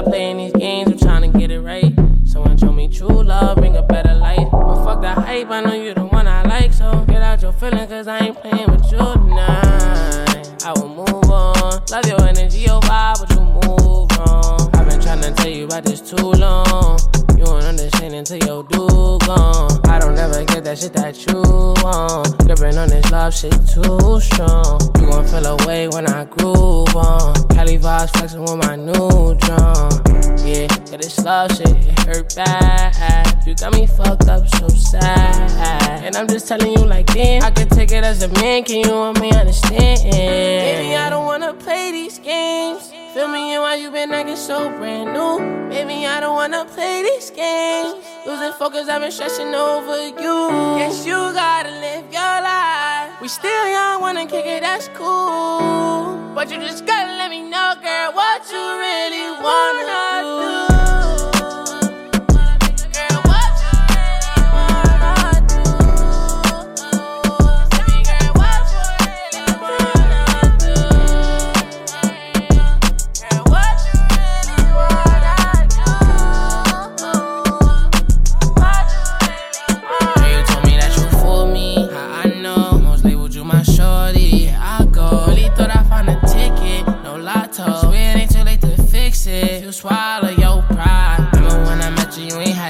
I'm playing these games, I'm trying to get it right. Someone show me true love, bring a better light. But fuck the hype, I know you the one I like. So get out your feelings, cause I ain't playing with you tonight. I will move on. Love your energy, your vibe, but you move wrong. I've been trying to tell you about this too long. You won't understand until your dude gone. I don't ever get that shit that you want. Gripping on this love shit too strong. You gon' feel away when I groove on. Cali vibes flexing with my new drum. Love shit, it hurt bad. You got me fucked up so sad. And I'm just telling you like, damn, I could take it as a man. Can you want me understand? Baby, I don't wanna play these games. Feel me and why you been acting so brand new. Baby, I don't wanna play these games. Losing focus, I've been stressing over you. Guess you gotta live your life. We still young, wanna kick it, that's cool. But you just gotta let me know, girl, what you really wanna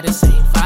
met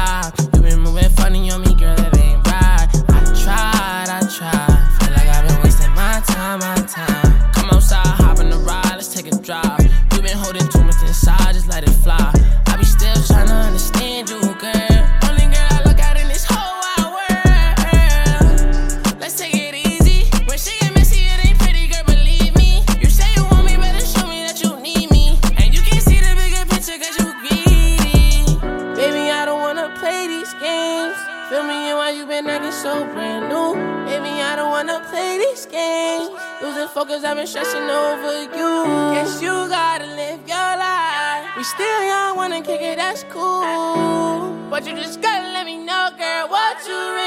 so brand new. Baby, I don't wanna play these games. Losing focus, I've been stressing over you. Guess you gotta live your life. We still young, wanna kick it, that's cool. But you just gotta let me know, girl, what you really.